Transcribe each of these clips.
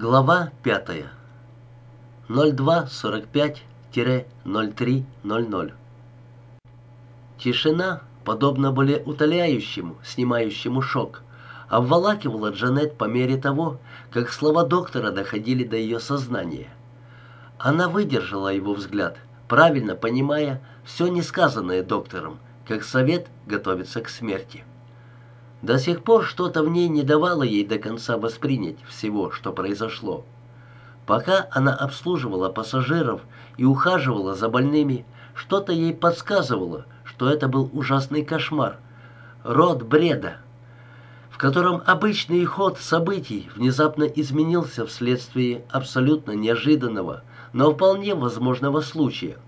Глава 5. 02.45-03.00. Тишина, подобно более утоляющему, снимающему шок, обволакивала Джанет по мере того, как слова доктора доходили до ее сознания. Она выдержала его взгляд, правильно понимая все несказанное доктором, как совет готовится к смерти. До сих пор что-то в ней не давало ей до конца воспринять всего, что произошло. Пока она обслуживала пассажиров и ухаживала за больными, что-то ей подсказывало, что это был ужасный кошмар, род бреда, в котором обычный ход событий внезапно изменился вследствие абсолютно неожиданного, но вполне возможного случая.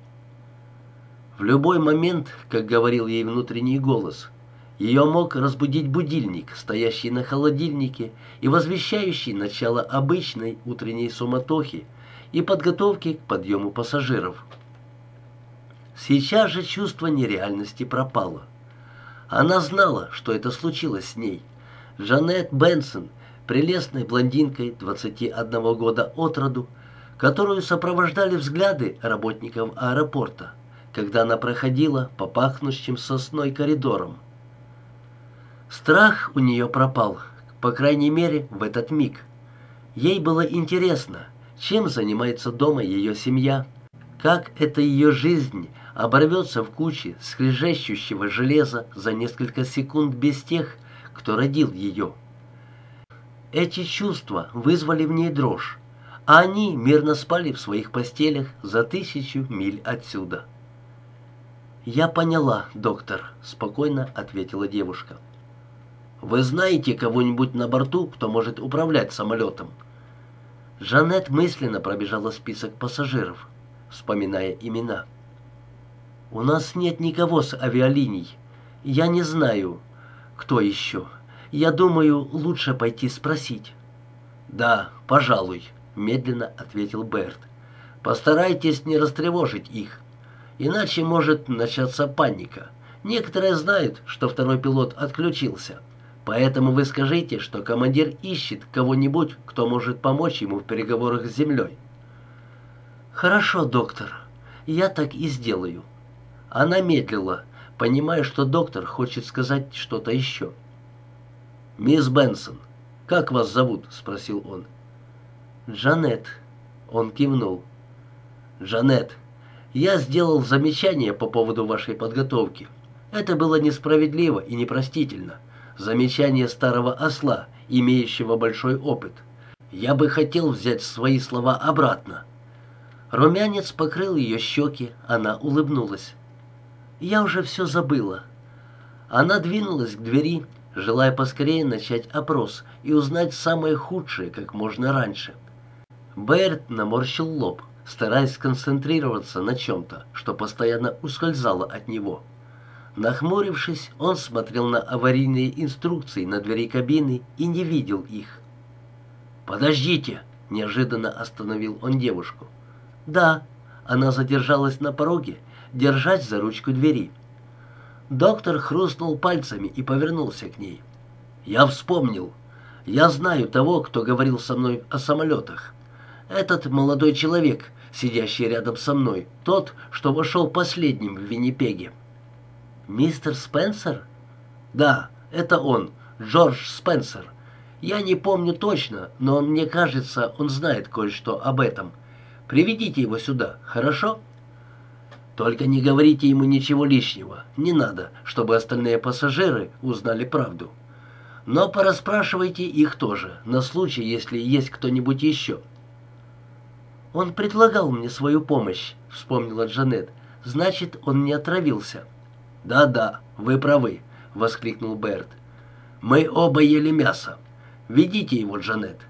В любой момент, как говорил ей внутренний голос – ее мог разбудить будильник, стоящий на холодильнике и возвещающий начало обычной утренней суматохи и подготовки к подъему пассажиров. Сейчас же чувство нереальности пропало. Она знала, что это случилось с ней. Жанет Бенсон, прелестной блондинкой 21 года от роду, которую сопровождали взгляды работников аэропорта, когда она проходила по пахнущим сосной коридорам. Страх у нее пропал, по крайней мере, в этот миг. Ей было интересно, чем занимается дома ее семья, как эта ее жизнь оборвется в куче скрежещущего железа за несколько секунд без тех, кто родил ее. Эти чувства вызвали в ней дрожь, а они мирно спали в своих постелях за тысячу миль отсюда. «Я поняла, доктор», — спокойно ответила девушка. Вы знаете кого-нибудь на борту, кто может управлять самолетом?» Жанет мысленно пробежала список пассажиров, вспоминая имена. «У нас нет никого с авиалиний. Я не знаю, кто еще. Я думаю, лучше пойти спросить». «Да, пожалуй», — медленно ответил Берт. «Постарайтесь не растревожить их, иначе может начаться паника. Некоторые знают, что второй пилот отключился». Поэтому вы скажите, что командир ищет кого-нибудь, кто может помочь ему в переговорах с землей. Хорошо, доктор. Я так и сделаю. Она медлила, понимая, что доктор хочет сказать что-то еще. «Мисс Бенсон, как вас зовут?» — спросил он. «Джанет». Он кивнул. «Джанет, я сделал замечание по поводу вашей подготовки. Это было несправедливо и непростительно замечание старого осла, имеющего большой опыт. Я бы хотел взять свои слова обратно. Румянец покрыл ее щеки, она улыбнулась. Я уже все забыла. Она двинулась к двери, желая поскорее начать опрос и узнать самое худшее как можно раньше. Берт наморщил лоб, стараясь сконцентрироваться на чем-то, что постоянно ускользало от него. Нахмурившись, он смотрел на аварийные инструкции на двери кабины и не видел их. «Подождите!» — неожиданно остановил он девушку. «Да», — она задержалась на пороге, держась за ручку двери. Доктор хрустнул пальцами и повернулся к ней. «Я вспомнил. Я знаю того, кто говорил со мной о самолетах. Этот молодой человек, сидящий рядом со мной, тот, что вошел последним в Виннипеге. «Мистер Спенсер?» «Да, это он, Джордж Спенсер. Я не помню точно, но мне кажется, он знает кое-что об этом. Приведите его сюда, хорошо?» «Только не говорите ему ничего лишнего. Не надо, чтобы остальные пассажиры узнали правду. Но порасспрашивайте их тоже, на случай, если есть кто-нибудь еще». «Он предлагал мне свою помощь», — вспомнила Джанет. «Значит, он не отравился». «Да-да, вы правы», — воскликнул Берт. «Мы оба ели мясо. Ведите его, Джанет».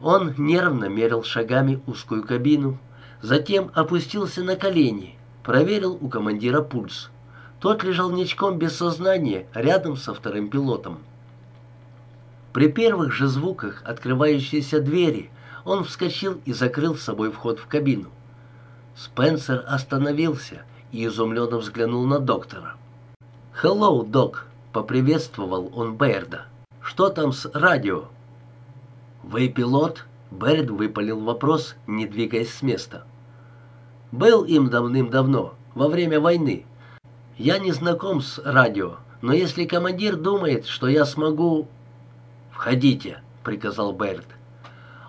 Он нервно мерил шагами узкую кабину, затем опустился на колени, проверил у командира пульс. Тот лежал ничком без сознания рядом со вторым пилотом. При первых же звуках открывающейся двери он вскочил и закрыл с собой вход в кабину. Спенсер остановился и изумленно взглянул на доктора. «Хеллоу, док!» — поприветствовал он Берда. «Что там с радио?» «Вы пилот?» — Берд выпалил вопрос, не двигаясь с места. «Был им давным-давно, во время войны. Я не знаком с радио, но если командир думает, что я смогу...» «Входите», — приказал Берд.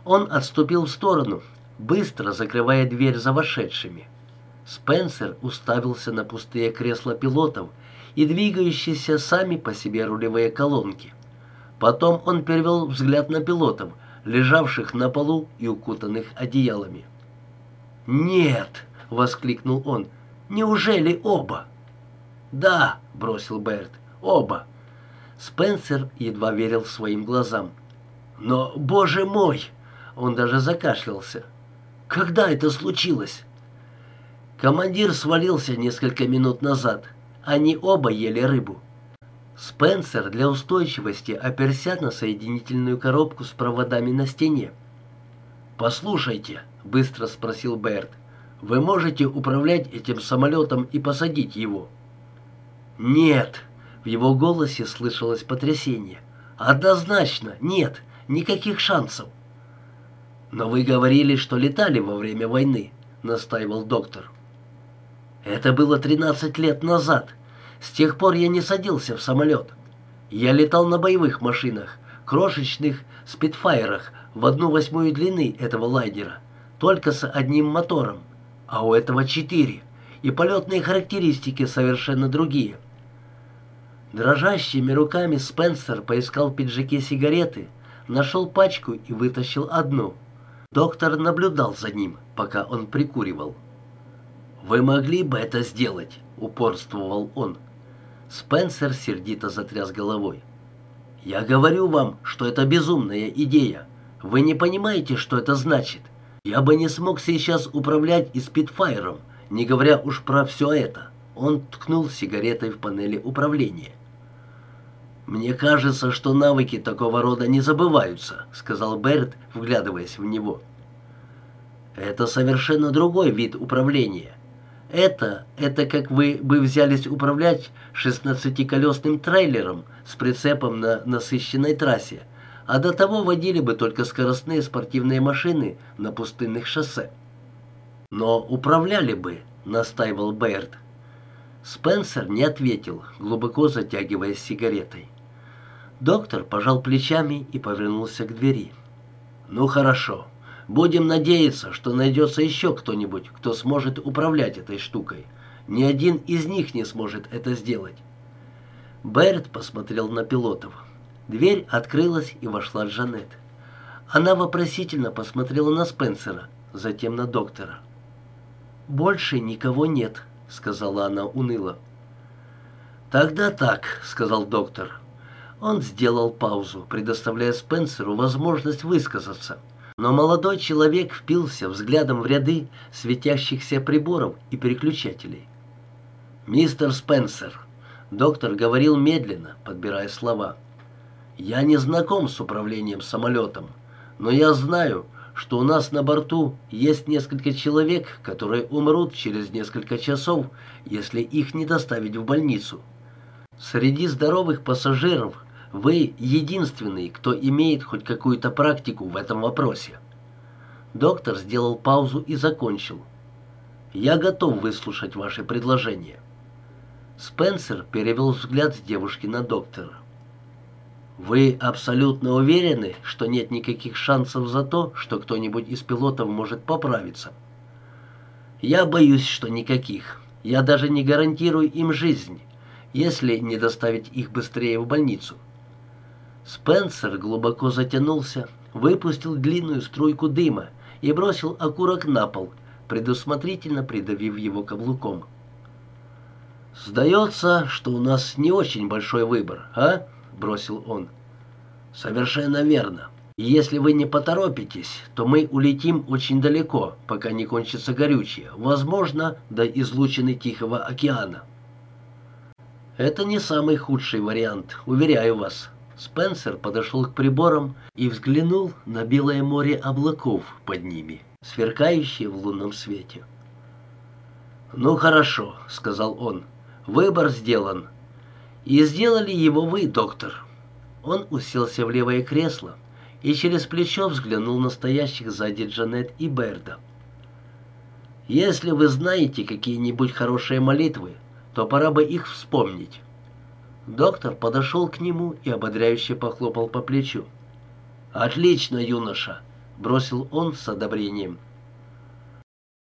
Он отступил в сторону, быстро закрывая дверь за вошедшими. Спенсер уставился на пустые кресла пилотов и двигающиеся сами по себе рулевые колонки. Потом он перевел взгляд на пилотов, лежавших на полу и укутанных одеялами. «Нет!» — воскликнул он. «Неужели оба?» «Да!» — бросил Берт. «Оба!» Спенсер едва верил своим глазам. «Но, боже мой!» Он даже закашлялся. «Когда это случилось?» Командир свалился несколько минут назад. Они оба ели рыбу. Спенсер для устойчивости оперся на соединительную коробку с проводами на стене. «Послушайте», — быстро спросил Берт, — «вы можете управлять этим самолетом и посадить его?» «Нет», — в его голосе слышалось потрясение. «Однозначно, нет, никаких шансов». «Но вы говорили, что летали во время войны», — настаивал доктор. «Это было 13 лет назад. С тех пор я не садился в самолет. Я летал на боевых машинах, крошечных спидфайерах в одну восьмую длины этого лайнера, только с одним мотором, а у этого четыре, и полетные характеристики совершенно другие. Дрожащими руками Спенсер поискал в пиджаке сигареты, нашел пачку и вытащил одну. Доктор наблюдал за ним, пока он прикуривал. «Вы могли бы это сделать?» — упорствовал он. Спенсер сердито затряс головой. «Я говорю вам, что это безумная идея. Вы не понимаете, что это значит. Я бы не смог сейчас управлять и спидфайером, не говоря уж про все это». Он ткнул сигаретой в панели управления. «Мне кажется, что навыки такого рода не забываются», — сказал Берт, вглядываясь в него. «Это совершенно другой вид управления. Это, это как вы бы взялись управлять шестнадцатиколесным трейлером с прицепом на насыщенной трассе, а до того водили бы только скоростные спортивные машины на пустынных шоссе. Но управляли бы, настаивал Бэйрд. Спенсер не ответил, глубоко затягиваясь сигаретой. Доктор пожал плечами и повернулся к двери. «Ну хорошо. Будем надеяться, что найдется еще кто-нибудь, кто сможет управлять этой штукой. Ни один из них не сможет это сделать». Берт посмотрел на пилотов. Дверь открылась и вошла Джанет. Она вопросительно посмотрела на Спенсера, затем на доктора. «Больше никого нет», — сказала она уныло. «Тогда так», — сказал доктор. Он сделал паузу, предоставляя Спенсеру возможность высказаться. Но молодой человек впился взглядом в ряды светящихся приборов и переключателей. «Мистер Спенсер», — доктор говорил медленно, подбирая слова, — «я не знаком с управлением самолетом, но я знаю, что у нас на борту есть несколько человек, которые умрут через несколько часов, если их не доставить в больницу. Среди здоровых пассажиров вы единственный, кто имеет хоть какую-то практику в этом вопросе. Доктор сделал паузу и закончил. Я готов выслушать ваше предложение. Спенсер перевел взгляд с девушки на доктора. «Вы абсолютно уверены, что нет никаких шансов за то, что кто-нибудь из пилотов может поправиться?» «Я боюсь, что никаких. Я даже не гарантирую им жизнь, если не доставить их быстрее в больницу. Спенсер глубоко затянулся, выпустил длинную струйку дыма и бросил окурок на пол, предусмотрительно придавив его каблуком. «Сдается, что у нас не очень большой выбор, а?» — бросил он. «Совершенно верно. И если вы не поторопитесь, то мы улетим очень далеко, пока не кончится горючее, возможно, до излучины Тихого океана». «Это не самый худший вариант, уверяю вас», Спенсер подошел к приборам и взглянул на белое море облаков под ними, сверкающие в лунном свете. «Ну хорошо», — сказал он, — «выбор сделан. И сделали его вы, доктор». Он уселся в левое кресло, и через плечо взглянул на стоящих сзади Джанет и Берда. «Если вы знаете какие-нибудь хорошие молитвы, то пора бы их вспомнить». Доктор подошел к нему и ободряюще похлопал по плечу. «Отлично, юноша!» — бросил он с одобрением.